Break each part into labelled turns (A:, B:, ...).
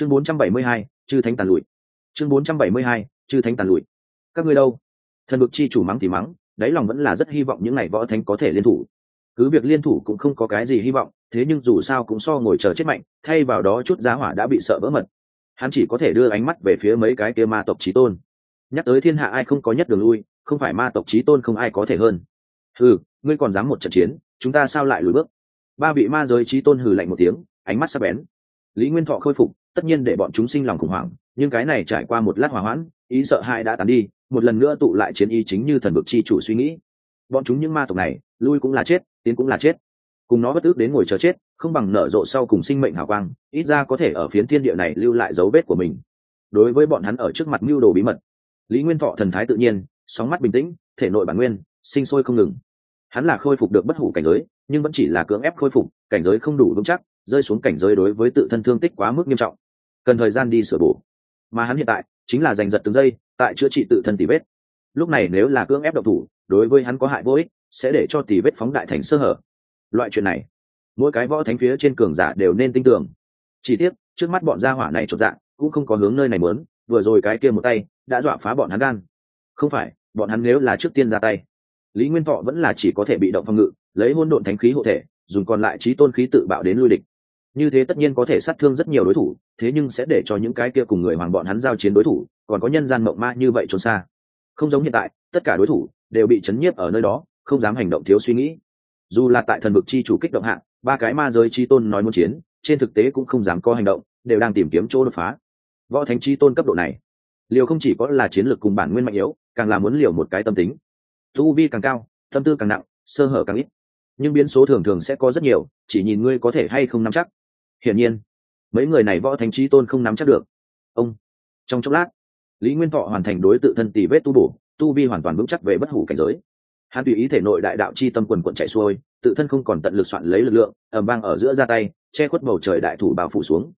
A: chương 472, chư thánh tàn lụi. Chương 472, chư thánh tàn lụi. Các ngươi đâu? Thần vực chi chủ mắng thì mắng đáy lòng vẫn là rất hy vọng những ngày võ thánh có thể liên thủ. Cứ việc liên thủ cũng không có cái gì hy vọng thế nhưng dù sao cũng so ngồi chờ chết mạnh thay vào đó chút giá hỏa đã bị sợ vỡ mật. Hắn chỉ có thể đưa ánh mắt về phía mấy cái kia ma tộc trí tôn. Nhắc tới thiên hạ ai không có nhất đường lui không phải ma tộc trí tôn không ai có thể hơn. Hừ ngươi còn dám một trận chiến chúng ta sao lại lùi bước? Ba vị ma giới trí tôn hừ lạnh một tiếng ánh mắt sắc bén. Lý nguyên thọ khôi phục tất nhiên để bọn chúng sinh lòng khủng hoảng, nhưng cái này trải qua một lát hòa hoãn, ý sợ hãi đã tàn đi, một lần nữa tụ lại chiến ý chính như thần vực chi chủ suy nghĩ. Bọn chúng những ma tộc này, lui cũng là chết, tiến cũng là chết. Cùng nó bất ước đến ngồi chờ chết, không bằng nở rộ sau cùng sinh mệnh hào quang, ít ra có thể ở phiến thiên địa này lưu lại dấu vết của mình. Đối với bọn hắn ở trước mặt mưu đồ bí mật, lý nguyên thọ thần thái tự nhiên, sóng mắt bình tĩnh, thể nội bản nguyên, sinh sôi không ngừng. Hắn là khôi phục được bất hủ cảnh giới, nhưng vẫn chỉ là cưỡng ép khôi phục, cảnh giới không đủ vững chắc, rơi xuống cảnh giới đối với tự thân thương tích quá mức nghiêm trọng cần thời gian đi sửa bổ. Mà hắn hiện tại chính là giành giật từng giây, tại chữa trị tự thân tỷ vết. Lúc này nếu là cưỡng ép độc thủ, đối với hắn có hại vô ích, sẽ để cho tỷ vết phóng đại thành sơ hở. Loại chuyện này, mỗi cái võ thánh phía trên cường giả đều nên tin tưởng. Chỉ tiếc, trước mắt bọn gia hỏa này chột dạng cũng không có hướng nơi này muốn, vừa rồi cái kia một tay đã dọa phá bọn hắn gan. Không phải, bọn hắn nếu là trước tiên ra tay, lý nguyên thọ vẫn là chỉ có thể bị động phòng ngự, lấy hôn độn thánh khí hộ thể, dùng còn lại trí tôn khí tự bạo đến lui địch như thế tất nhiên có thể sát thương rất nhiều đối thủ, thế nhưng sẽ để cho những cái kia cùng người hoàng bọn hắn giao chiến đối thủ, còn có nhân gian mộng ma như vậy trốn xa. Không giống hiện tại, tất cả đối thủ đều bị chấn nhiếp ở nơi đó, không dám hành động thiếu suy nghĩ. Dù là tại thần vực chi chủ kích động hạng ba cái ma giới chi tôn nói muốn chiến, trên thực tế cũng không dám có hành động, đều đang tìm kiếm chỗ đột phá. Võ thánh chi tôn cấp độ này, liều không chỉ có là chiến lược cùng bản nguyên mạnh yếu, càng là muốn liều một cái tâm tính. Tu vi càng cao, tâm tư càng nặng, sơ hở càng ít. Nhưng biến số thường thường sẽ có rất nhiều, chỉ nhìn ngươi có thể hay không nắm chắc hiển nhiên, mấy người này võ thánh trí tôn không nắm chắc được. Ông, trong chốc lát, lý nguyên thọ hoàn thành đối tự thân tỷ vết tu bổ, tu vi hoàn toàn vững chắc về bất hủ cảnh giới. Hắn tùy ý thể nội đại đạo chi tâm quần quận chạy xuôi, tự thân không còn tận lực soạn lấy lực lượng ẩm vang ở giữa ra tay, che khuất bầu trời đại thủ bao phủ xuống.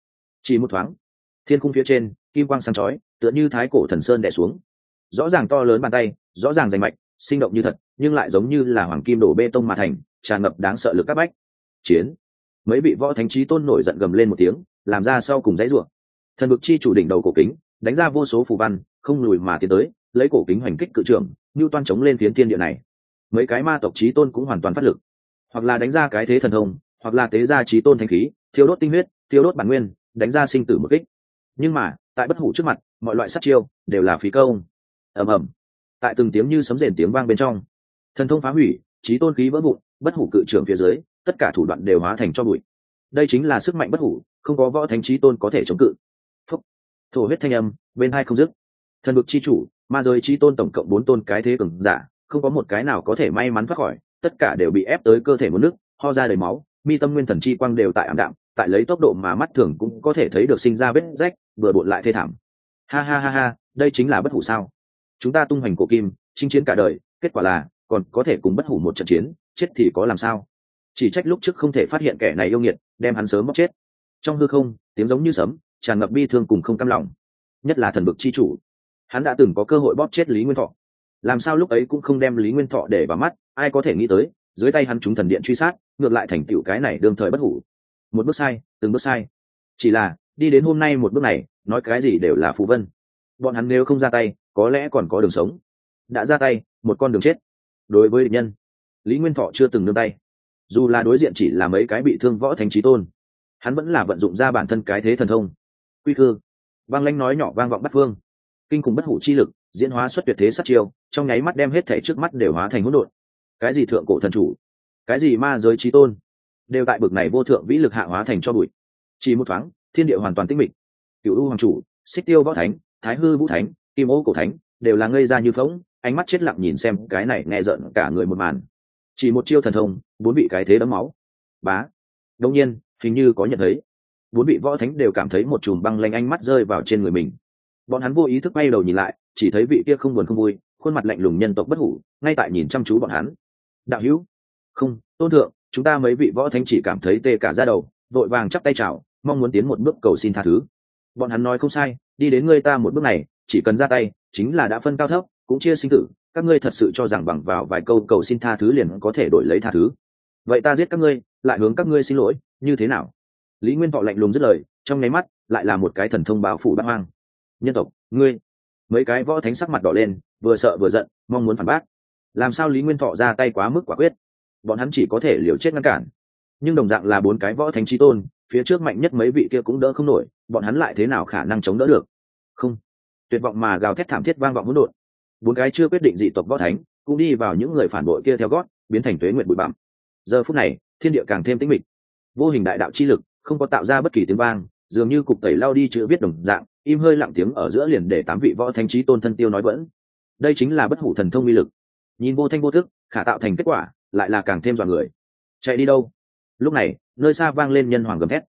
A: Chỉ một thoáng, thiên khung phía trên, kim quang sáng chói, tựa như thái cổ thần sơn đẻ xuống. Rõ ràng to lớn bàn tay, rõ ràng rành mạch, sinh động như thật, nhưng lại giống như là hoàng kim đổ bê tông mà thành, tràn ngập đáng sợ lực các bách. Chiến mấy vị võ thánh trí tôn nổi giận gầm lên một tiếng, làm ra sau cùng dãy ruộng thần vực chi chủ đỉnh đầu cổ kính, đánh ra vô số phù văn, không lùi mà tiến tới, lấy cổ kính hoành kích cự trưởng, như toan chống lên phiến thiên địa này. Mấy cái ma tộc trí tôn cũng hoàn toàn phát lực. Hoặc là đánh ra cái thế thần thông, hoặc là tế ra trí tôn thanh khí, thiêu đốt tinh huyết, thiêu đốt bản nguyên, đánh ra sinh tử một kích. Nhưng mà, tại bất hủ trước mặt, mọi loại sát chiêu, đều là phí công. Ầm ầm. Tại từng tiếng như sấm rền tiếng vang bên trong, thần thông phá hủy, trí tôn khí vỡ vụn, bất hủ cự trưởng phía dưới tất cả thủ đoạn đều hóa thành cho bụi. Đây chính là sức mạnh bất hủ, không có võ thánh trí tôn có thể chống cự. Phúc. Thổ huyết thanh âm, bên hai không dứt. Thần vực chi chủ, ma giới trí tôn tổng cộng bốn tôn cái thế cường giả, không có một cái nào có thể may mắn thoát khỏi, tất cả đều bị ép tới cơ thể một nước, ho ra đầy máu, mi tâm nguyên thần chi quang đều tại ảm đạm, tại lấy tốc độ mà mắt thường cũng có thể thấy được sinh ra vết rách, vừa bộn lại thê thảm. Ha ha ha ha, đây chính là bất hủ sao? Chúng ta tung hoành cổ kim, chinh chiến cả đời, kết quả là, còn có thể cùng bất hủ một trận chiến, chết thì có làm sao? Chỉ trách lúc trước không thể phát hiện kẻ này yêu nghiệt, đem hắn sớm bóc chết. Trong hư không, tiếng giống như sấm, tràn ngập bi thương cùng không cam lòng. Nhất là thần bực chi chủ. Hắn đã từng có cơ hội bóp chết lý nguyên thọ. Làm sao lúc ấy cũng không đem lý nguyên thọ để vào mắt, ai có thể nghĩ tới, dưới tay hắn chúng thần điện truy sát, ngược lại thành tựu cái này đương thời bất hủ. Một bước sai, từng bước sai. Chỉ là, đi đến hôm nay một bước này, nói cái gì đều là phù vân. Bọn hắn nếu không ra tay, có lẽ còn có đường sống. Đã ra tay, một con đường chết. Đối với địch nhân, lý nguyên thọ chưa từng nương tay dù là đối diện chỉ là mấy cái bị thương võ thánh trí tôn, hắn vẫn là vận dụng ra bản thân cái thế thần thông. Quy khư. Vang lanh nói nhỏ vang vọng bắt phương. Kinh cùng bất hủ chi lực, diễn hóa xuất tuyệt thế sát chiêu, trong nháy mắt đem hết thể trước mắt đều hóa thành hỗn độn. Cái gì thượng cổ thần chủ, cái gì ma giới trí tôn, đều tại bực này vô thượng vĩ lực hạ hóa thành cho bụi. Chỉ một thoáng, thiên địa hoàn toàn tĩnh mịch. Cựu u hoàng chủ, xích tiêu võ thánh, thái hư vũ thánh, kim ô cổ thánh, đều là ngây ra như phóng ánh mắt chết lặng nhìn xem cái này nghe rợn cả người một màn chỉ một chiêu thần thông, bốn vị cái thế đấm máu. Bá. Đông nhiên, hình như có nhận thấy. Bốn vị võ thánh đều cảm thấy một chùm băng lanh ánh mắt rơi vào trên người mình. Bọn hắn vô ý thức bay đầu nhìn lại, chỉ thấy vị kia không buồn không vui, khuôn mặt lạnh lùng nhân tộc bất hủ, ngay tại nhìn chăm chú bọn hắn. Đạo hữu. Không, tôn thượng, chúng ta mấy vị võ thánh chỉ cảm thấy tê cả ra đầu, vội vàng chắp tay chào, mong muốn tiến một bước cầu xin tha thứ. Bọn hắn nói không sai, đi đến ngươi ta một bước này, chỉ cần ra tay, chính là đã phân cao thấp, cũng chia sinh tử các ngươi thật sự cho rằng bằng vào vài câu cầu xin tha thứ liền có thể đổi lấy tha thứ. Vậy ta giết các ngươi, lại hướng các ngươi xin lỗi, như thế nào? Lý nguyên thọ lạnh lùng dứt lời, trong nháy mắt lại là một cái thần thông báo phủ bát hoang. Nhân tộc, ngươi. Mấy cái võ thánh sắc mặt đỏ lên, vừa sợ vừa giận, mong muốn phản bác. Làm sao lý nguyên thọ ra tay quá mức quả quyết? Bọn hắn chỉ có thể liều chết ngăn cản. Nhưng đồng dạng là bốn cái võ thánh trí tôn, phía trước mạnh nhất mấy vị kia cũng đỡ không nổi, bọn hắn lại thế nào khả năng chống đỡ được? Không. Tuyệt vọng mà gào thét thảm thiết vang vọng hỗn độn bốn cái chưa quyết định dị tộc võ thánh cũng đi vào những người phản bội kia theo gót, biến thành tuế nguyện bụi bặm. Giờ phút này, thiên địa càng thêm tĩnh mịch. Vô hình đại đạo chi lực không có tạo ra bất kỳ tiếng vang, dường như cục tẩy lao đi chữ viết đồng dạng, im hơi lặng tiếng ở giữa liền để tám vị võ thánh trí tôn thân tiêu nói vẫn đây chính là bất hủ thần thông uy lực. Nhìn vô thanh vô thức, khả tạo thành kết quả, lại là càng thêm dọa người. Chạy đi đâu? Lúc này, nơi xa vang lên nhân hoàng gầm thét.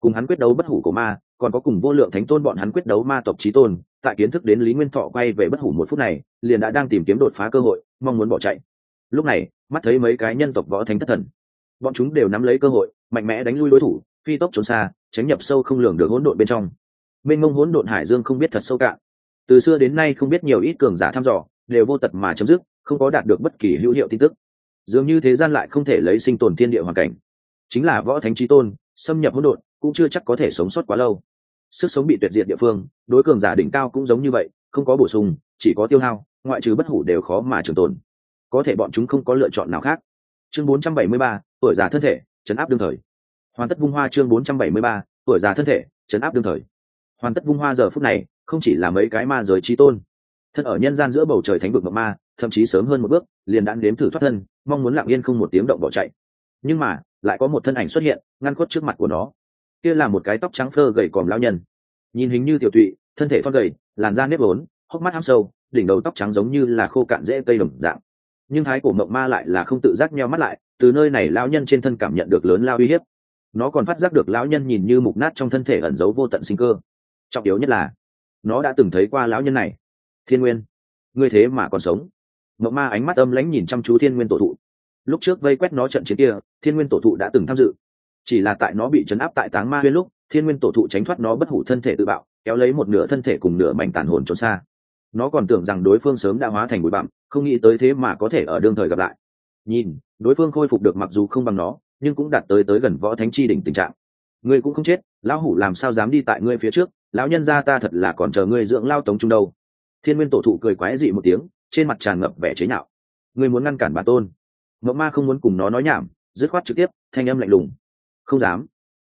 A: Cùng hắn quyết đấu bất hủ của ma còn có cùng vô lượng thánh tôn bọn hắn quyết đấu ma tộc trí tôn, tại kiến thức đến lý nguyên thọ quay về bất hủ một phút này, liền đã đang tìm kiếm đột phá cơ hội, mong muốn bỏ chạy. Lúc này, mắt thấy mấy cái nhân tộc võ thánh thất thần, bọn chúng đều nắm lấy cơ hội, mạnh mẽ đánh lui đối thủ, phi tốc trốn xa, tránh nhập sâu không lường được hỗn độn bên trong. Mênh mông hỗn độn hải dương không biết thật sâu cạn. Từ xưa đến nay không biết nhiều ít cường giả thăm dò, đều vô tật mà chấm dứt, không có đạt được bất kỳ hữu hiệu tin tức. Dường như thế gian lại không thể lấy sinh tồn thiên địa hoàn cảnh. Chính là võ thánh trí tôn, xâm nhập hỗn độn, cũng chưa chắc có thể sống sót quá lâu sức sống bị tuyệt diệt địa phương đối cường giả đỉnh cao cũng giống như vậy không có bổ sung chỉ có tiêu hao ngoại trừ bất hủ đều khó mà trường tồn. Có thể bọn chúng không có lựa chọn nào khác. Chương 473, tuổi già thân thể chấn áp đương thời. Hoàn tất vung hoa chương 473, tuổi già thân thể chấn áp đương thời. Hoàn tất vung hoa giờ phút này không chỉ là mấy cái ma giới trí tôn thân ở nhân gian giữa bầu trời thánh vực mộng ma thậm chí sớm hơn một bước liền đã nếm thử thoát thân mong muốn lặng yên không một tiếng động bỏ chạy. Nhưng mà lại có một thân ảnh xuất hiện ngăn khuất trước mặt của nó kia là một cái tóc trắng phơ gầy còm lao nhân. Nhìn hình như tiểu tụy, thân thể thon gầy, làn da nếp vốn, hốc mắt ham sâu, đỉnh đầu tóc trắng giống như là khô cạn dễ cây đồng dạng. Nhưng thái cổ mộng ma lại là không tự giác nheo mắt lại, từ nơi này lão nhân trên thân cảm nhận được lớn lao uy hiếp. Nó còn phát giác được lão nhân nhìn như mục nát trong thân thể ẩn giấu vô tận sinh cơ. Trọng yếu nhất là, nó đã từng thấy qua lão nhân này. Thiên nguyên, ngươi thế mà còn sống. Mộng ma ánh mắt âm lãnh nhìn chăm chú thiên nguyên tổ thụ. Lúc trước vây quét nó trận chiến kia, thiên nguyên tổ thụ đã từng tham dự chỉ là tại nó bị chấn áp tại táng ma huyên lúc, thiên nguyên tổ thụ tránh thoát nó bất hủ thân thể tự bạo, kéo lấy một nửa thân thể cùng nửa mảnh tàn hồn trốn xa. Nó còn tưởng rằng đối phương sớm đã hóa thành bụi bặm, không nghĩ tới thế mà có thể ở đương thời gặp lại. Nhìn, đối phương khôi phục được mặc dù không bằng nó, nhưng cũng đạt tới tới gần võ thánh chi đỉnh tình trạng. Ngươi cũng không chết, lão hủ làm sao dám đi tại ngươi phía trước, lão nhân gia ta thật là còn chờ ngươi dưỡng lao tống trung đâu. Thiên nguyên tổ thụ cười quái dị một tiếng, trên mặt tràn ngập vẻ chế nhạo. Ngươi muốn ngăn cản bản tôn. Mẫu ma không muốn cùng nó nói nhảm, dứt khoát trực tiếp, thanh âm lạnh lùng không dám.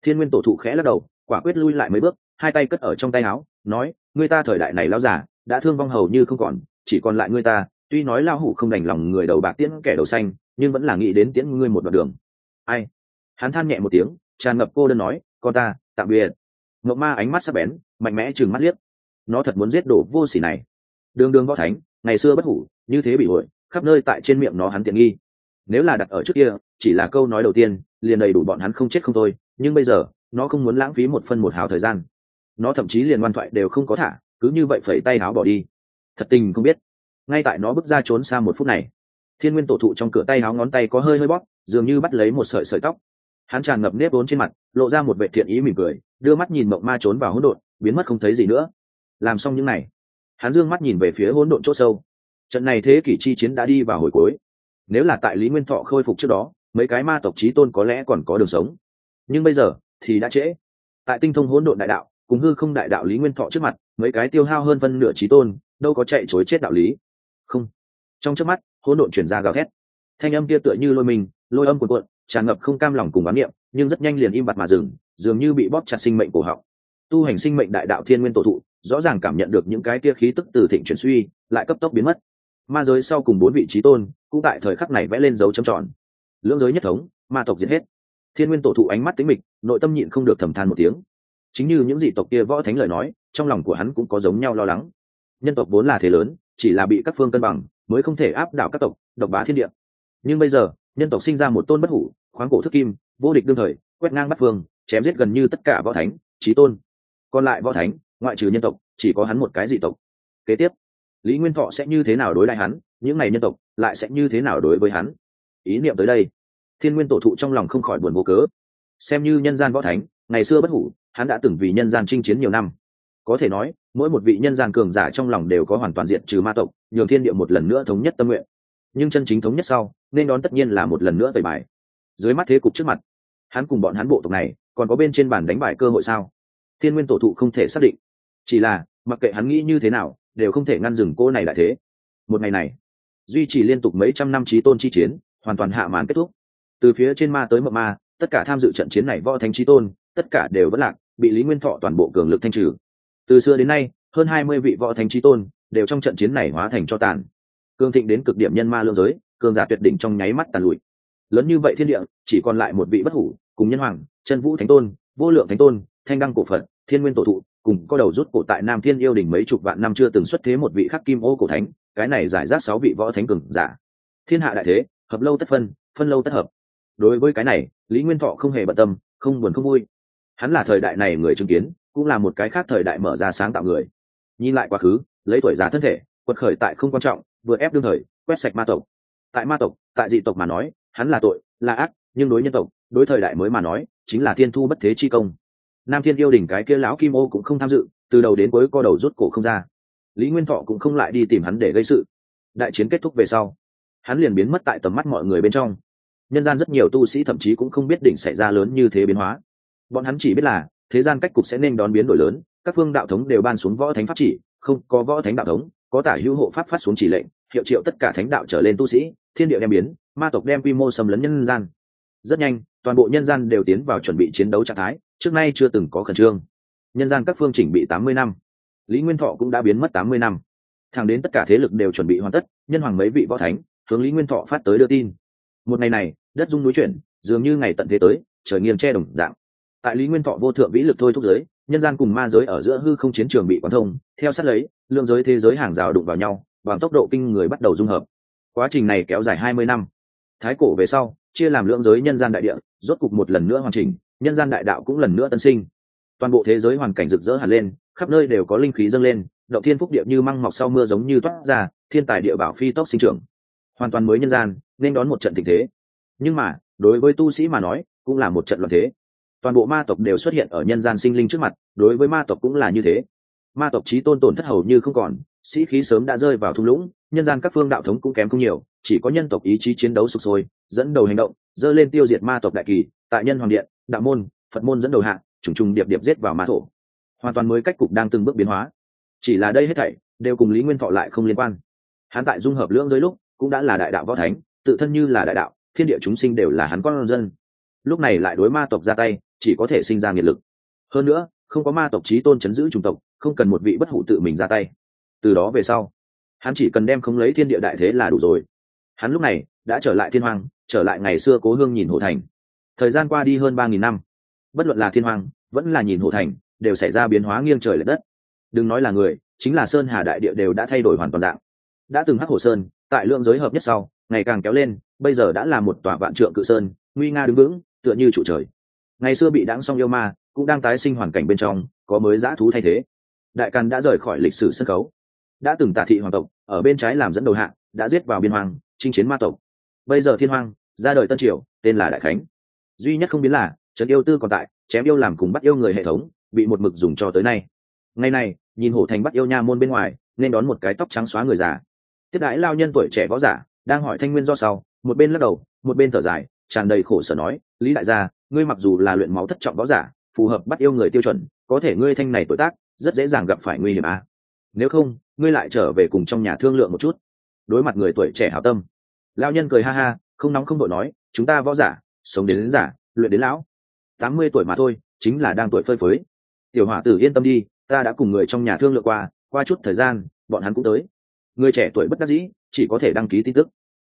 A: Thiên nguyên tổ thụ khẽ lắc đầu, quả quyết lui lại mấy bước, hai tay cất ở trong tay áo, nói người ta thời đại này lao giả đã thương vong hầu như không còn, chỉ còn lại người ta, tuy nói lao hủ không đành lòng người đầu bạc tiễn kẻ đầu xanh, nhưng vẫn là nghĩ đến tiễn ngươi một đoạn đường. Ai? Hắn than nhẹ một tiếng, tràn ngập cô đơn nói, con ta, tạm biệt. Ngọc ma ánh mắt sắc bén, mạnh mẽ chừng mắt liếc. Nó thật muốn giết đổ vô sỉ này. Đường đường võ thánh, ngày xưa bất hủ, như thế bị hội khắp nơi tại trên miệng nó hắn tiện nghi. Nếu là đặt ở trước kia, chỉ là câu nói đầu tiên liền đầy đủ bọn hắn không chết không thôi, nhưng bây giờ, nó không muốn lãng phí một phân một hào thời gian. Nó thậm chí liền ngoan thoại đều không có thả, cứ như vậy phẩy tay áo bỏ đi. Thật tình không biết. Ngay tại nó bước ra trốn xa một phút này, thiên nguyên tổ thụ trong cửa tay áo ngón tay có hơi hơi bóp, dường như bắt lấy một sợi sợi tóc. Hắn tràn ngập nếp vốn trên mặt, lộ ra một vệ thiện ý mỉm cười, đưa mắt nhìn mộng ma trốn vào hỗn độn, biến mất không thấy gì nữa. Làm xong những này, hắn dương mắt nhìn về phía hỗn độn c h ỗ sâu. Trận này thế kỷ chi chiến đã đi vào hồi cuối. Nếu là tại lý nguyên thọ khôi phục trước đó mấy cái ma tộc trí tôn có lẽ còn có đường sống. Nhưng bây giờ, thì đã trễ. Tại tinh thông hỗn độn đại đạo, cùng hư không đại đạo lý nguyên thọ trước mặt, mấy cái tiêu hao hơn phân nửa trí tôn, đâu có chạy chối chết đạo lý. Không. Trong trước mắt, hỗn độn chuyển ra gào thét. Thanh âm kia tựa như lôi mình, lôi âm cuộn cuộn, tràn ngập không cam lòng cùng bán niệm, nhưng rất nhanh liền im bặt mà dừng, dường như bị bóp chặt sinh mệnh cổ họng. Tu hành sinh mệnh đại đạo thiên nguyên tổ thụ, rõ ràng cảm nhận được những cái kia khí tức từ thịnh chuyển suy, lại cấp tốc biến mất. Ma giới sau cùng bốn vị trí tôn, cũng tại thời khắc này vẽ lên dấu châm tròn lưỡng giới nhất thống, ma tộc diệt hết. Thiên nguyên tổ thụ ánh mắt tính mịch, nội tâm nhịn không được thầm than một tiếng. Chính như những dị tộc kia võ thánh lời nói, trong lòng của hắn cũng có giống nhau lo lắng. Nhân tộc vốn là thế lớn, chỉ là bị các phương cân bằng, mới không thể áp đảo các tộc, độc bá thiên địa. Nhưng bây giờ, nhân tộc sinh ra một tôn bất hủ, khoáng cổ thức kim, vô địch đương thời, quét ngang bắt phương, chém giết gần như tất cả võ thánh trí tôn. Còn lại võ thánh, ngoại trừ nhân tộc, chỉ có hắn một cái dị tộc. Kế tiếp, lý nguyên thọ sẽ như thế nào đối lại hắn? Những ngày nhân tộc lại sẽ như thế nào đối với hắn? Ý niệm tới đây thiên nguyên tổ thụ trong lòng không khỏi buồn vô cớ. Xem như nhân gian võ thánh, ngày xưa bất hủ, hắn đã từng vì nhân gian chinh chiến nhiều năm. Có thể nói, mỗi một vị nhân gian cường giả trong lòng đều có hoàn toàn diện trừ ma tộc, nhường thiên địa một lần nữa thống nhất tâm nguyện. Nhưng chân chính thống nhất sau, nên đón tất nhiên là một lần nữa tẩy bài. Dưới mắt thế cục trước mặt, hắn cùng bọn hắn bộ tộc này, còn có bên trên bàn đánh bài cơ hội sao? Thiên nguyên tổ thụ không thể xác định. Chỉ là, mặc kệ hắn nghĩ như thế nào, đều không thể ngăn dừng cô này lại thế. Một ngày này, duy trì liên tục mấy trăm năm trí tôn chi chiến, hoàn toàn hạ màn kết thúc từ phía trên ma tới mộng ma, tất cả tham dự trận chiến này võ thánh trí tôn, tất cả đều vẫn lạc, bị lý nguyên thọ toàn bộ cường lực thanh trừ. Từ xưa đến nay, hơn hai mươi vị võ thánh trí tôn đều trong trận chiến này hóa thành cho tàn. Cường thịnh đến cực điểm nhân ma lương giới, cường giả tuyệt đỉnh trong nháy mắt tàn lụi. Lớn như vậy thiên địa, chỉ còn lại một vị bất hủ, cùng nhân hoàng, chân vũ thánh tôn, vô lượng thánh tôn, thanh đăng cổ phật, thiên nguyên tổ thụ, cùng có đầu rút cổ tại nam thiên yêu đình mấy chục vạn năm chưa từng xuất thế một vị khắc kim ô cổ thánh, cái này giải rác sáu vị võ thánh cường giả. Thiên hạ đại thế, hợp lâu tất phân phân lâu tất hợp đối với cái này, lý nguyên thọ không hề bận tâm, không buồn không vui. Hắn là thời đại này người chứng kiến, cũng là một cái khác thời đại mở ra sáng tạo người. Nhìn lại quá khứ, lấy tuổi già thân thể, quật khởi tại không quan trọng, vừa ép đương thời, quét sạch ma tộc. Tại ma tộc, tại dị tộc mà nói, hắn là tội, là ác, nhưng đối nhân tộc, đối thời đại mới mà nói, chính là thiên thu bất thế chi công. Nam thiên yêu đỉnh cái kia lão kim ô cũng không tham dự, từ đầu đến cuối co đầu rút cổ không ra. Lý nguyên thọ cũng không lại đi tìm hắn để gây sự. Đại chiến kết thúc về sau, hắn liền biến mất tại tầm mắt mọi người bên trong nhân gian rất nhiều tu sĩ thậm chí cũng không biết đỉnh xảy ra lớn như thế biến hóa. Bọn hắn chỉ biết là, thế gian cách cục sẽ nên đón biến đổi lớn, các phương đạo thống đều ban xuống võ thánh pháp chỉ, không, có võ thánh đạo thống, có tả hữu hộ pháp phát xuống chỉ lệnh, hiệu triệu tất cả thánh đạo trở lên tu sĩ, thiên địa đem biến, ma tộc đem quy mô xâm lấn nhân gian. Rất nhanh, toàn bộ nhân gian đều tiến vào chuẩn bị chiến đấu trạng thái, trước nay chưa từng có khẩn trương. Nhân gian các phương chỉnh bị tám mươi năm. Lý nguyên thọ cũng đã biến mất tám mươi năm. Thẳng đến tất cả thế lực đều chuẩn bị hoàn tất, nhân hoàng mấy vị võ thánh, hướng lý nguyên thọ phát tới đưa tin một ngày này, đất dung núi chuyển, dường như ngày tận thế tới, trời nghiêng che đồng dạng. Tại lý nguyên thọ vô thượng vĩ lực thôi thúc giới, nhân gian cùng ma giới ở giữa hư không chiến trường bị quán thông, theo sát lấy, lượng giới thế giới hàng rào đụng vào nhau, bằng tốc độ kinh người bắt đầu dung hợp. Quá trình này kéo dài hai mươi năm. Thái cổ về sau, chia làm lượng giới nhân gian đại địa, rốt cục một lần nữa hoàn chỉnh, nhân gian đại đạo cũng lần nữa tân sinh. Toàn bộ thế giới hoàn cảnh rực rỡ hẳn lên, khắp nơi đều có linh khí dâng lên, động thiên phúc địa như măng mọc sau mưa giống như toát ra, thiên tài địa bảo phi tốc sinh trưởng. Hoàn toàn mới nhân gian nên đón một trận tình thế. Nhưng mà đối với tu sĩ mà nói cũng là một trận loạn thế. Toàn bộ ma tộc đều xuất hiện ở nhân gian sinh linh trước mặt đối với ma tộc cũng là như thế. Ma tộc trí tôn tổn thất hầu như không còn sĩ khí sớm đã rơi vào thung lũng nhân gian các phương đạo thống cũng kém không nhiều chỉ có nhân tộc ý chí chiến đấu sụp sôi dẫn đầu hành động dơ lên tiêu diệt ma tộc đại kỳ tại nhân hoàng điện đạo môn phật môn dẫn đầu hạ, trùng trùng điệp điệp giết vào ma thổ. Hoàn toàn mới cách cục đang từng bước biến hóa. Chỉ là đây hết thảy đều cùng lý nguyên thọ lại không liên quan. Hắn tại dung hợp lưỡng giới lúc cũng đã là đại đạo võ thánh tự thân như là đại đạo, thiên địa chúng sinh đều là hắn con dân. Lúc này lại đối ma tộc ra tay, chỉ có thể sinh ra nghiệt lực. Hơn nữa, không có ma tộc trí tôn chấn giữ chủng tộc, không cần một vị bất hủ tự mình ra tay. Từ đó về sau, hắn chỉ cần đem không lấy thiên địa đại thế là đủ rồi. Hắn lúc này đã trở lại thiên hoàng trở lại ngày xưa cố hương nhìn hồ thành. Thời gian qua đi hơn ba nghìn năm. Bất luận là thiên hoàng vẫn là nhìn hồ thành, đều xảy ra biến hóa nghiêng trời l ệ đất. Đừng nói là người, chính là sơn hà đại địa đều đã thay đổi hoàn toàn dạng. Đã từng hắc hồ sơn, tại lượng giới hợp nhất sau ngày càng kéo lên, bây giờ đã là một tòa vạn trượng cự sơn, nguy nga đứng vững, tựa như trụ trời. Ngày xưa bị đáng song yêu ma, cũng đang tái sinh hoàn cảnh bên trong, có mới giã thú thay thế. Đại càn đã rời khỏi lịch sử sân khấu. Đã từng tả thị hoàng tộc, ở bên trái làm dẫn đầu hạng, đã giết vào biên hoàng chinh chiến ma tộc. Bây giờ thiên hoàng ra đời tân triều, tên là đại khánh. Duy nhất không biến là trấn yêu tư còn tại, chém yêu làm cùng bắt yêu người hệ thống, bị một mực dùng cho tới nay. Ngày này, nhìn hổ thành bắt yêu nha môn bên ngoài, nên đón một cái tóc trắng xóa người già. Tiếp đãi lao nhân tuổi trẻ võ giả đang hỏi thanh nguyên do sau một bên lắc đầu một bên thở dài tràn đầy khổ sở nói lý đại gia ngươi mặc dù là luyện máu thất trọng võ giả phù hợp bắt yêu người tiêu chuẩn có thể ngươi thanh này tuổi tác rất dễ dàng gặp phải nguy hiểm à. nếu không ngươi lại trở về cùng trong nhà thương lượng một chút. Đối mặt người tuổi trẻ hảo tâm lao nhân cười ha ha không nóng không đội nói chúng ta võ giả sống đến, đến giả luyện đến lão. Tám mươi tuổi mà thôi chính là đang tuổi phơi phới. Tiểu hỏa tử yên tâm đi ta đã cùng người trong nhà thương lượng qua qua chút thời gian bọn hắn cũng tới. Người trẻ tuổi bất đắc dĩ chỉ có thể đăng ký tin tức.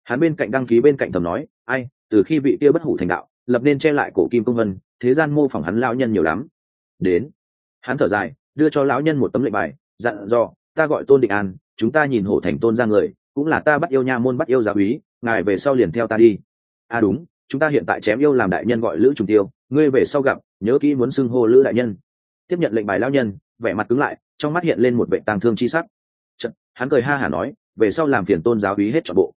A: Hắn bên cạnh đăng ký bên cạnh thầm nói ai từ khi vị kia bất hủ thành đạo lập nên che lại cổ kim công vân thế gian mô phỏng hắn lão nhân nhiều lắm. Đến hắn thở dài đưa cho lão nhân một tấm lệnh bài dặn dò ta gọi tôn định an chúng ta nhìn hổ thành tôn ra người cũng là ta bắt yêu nha môn bắt yêu giáo úy ngài về sau liền theo ta đi. À đúng chúng ta hiện tại chém yêu làm đại nhân gọi lữ trùng tiêu ngươi về sau gặp nhớ kỹ muốn xưng hô lữ đại nhân. Tiếp nhận lệnh bài lão nhân vẻ mặt cứng lại trong mắt hiện lên một vệ tàng thương chi sắc. Chật, hắn cười ha hả nói về sau làm phiền tôn giáo úy hết trọn bộ.